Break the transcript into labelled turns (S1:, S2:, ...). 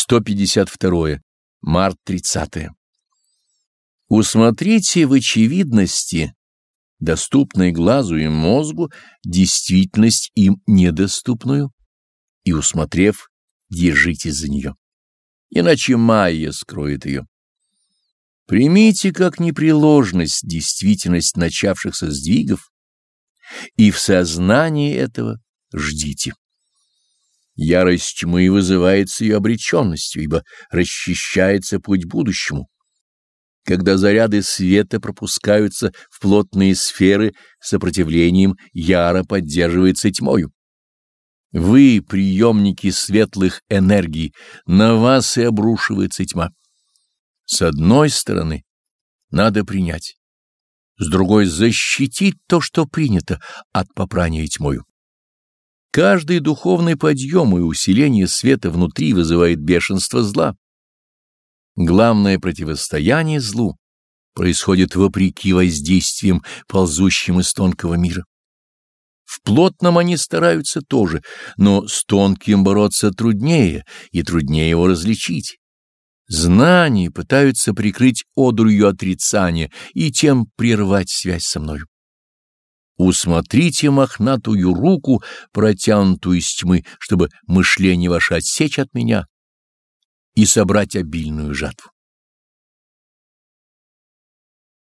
S1: 152. Март 30. Усмотрите в очевидности, доступной глазу и мозгу, действительность им недоступную, и, усмотрев, держитесь за нее. Иначе майя скроет ее. Примите как непреложность действительность начавшихся сдвигов, и в сознании этого ждите. Ярость тьмы вызывается ее обреченностью, ибо расчищается путь будущему. Когда заряды света пропускаются в плотные сферы, сопротивлением яро поддерживается тьмою. Вы, приемники светлых энергий, на вас и обрушивается тьма. С одной стороны, надо принять, с другой — защитить то, что принято, от попрания тьмою. Каждый духовный подъем и усиление света внутри вызывает бешенство зла. Главное противостояние злу происходит вопреки воздействиям, ползущим из тонкого мира. В плотном они стараются тоже, но с тонким бороться труднее, и труднее его различить. Знания пытаются прикрыть одурью отрицания и тем прервать связь со мною. Усмотрите мохнатую руку, протянутую из тьмы, чтобы мышление ваше отсечь от меня и собрать обильную жатву.